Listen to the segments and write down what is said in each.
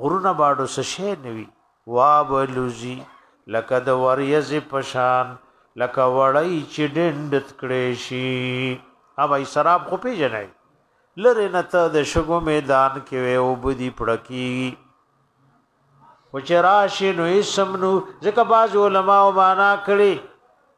غرونه باډو څه شی نه وي وابلوزي لکه د وریځې پشان لکه وړی چې ډندت کړې شي اوبای سراب خو پیژنې لره نه ته د شګو میدان کې وې او بدی پړکی او چې راشي نو اسم نو ځکه باز علما او معنا کړي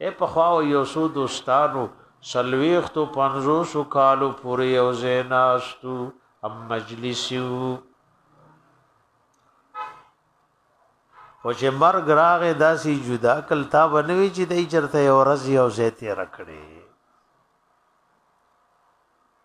اې پخوا و یو څو دوستانو څلوېښتو پنځوسو کالو پورې یو ځای ناستو هم مجلس وو خو چې مرګ راغې داسې جدا کل تا بنوي چې دای چرته یو ورځ یو ځای تیر کړي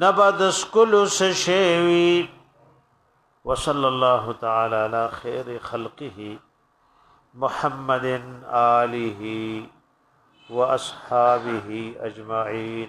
نبا د سکلو سشیوی وصلی الله تعالی علی خیر خلقه محمد آله واصحابه اجمعین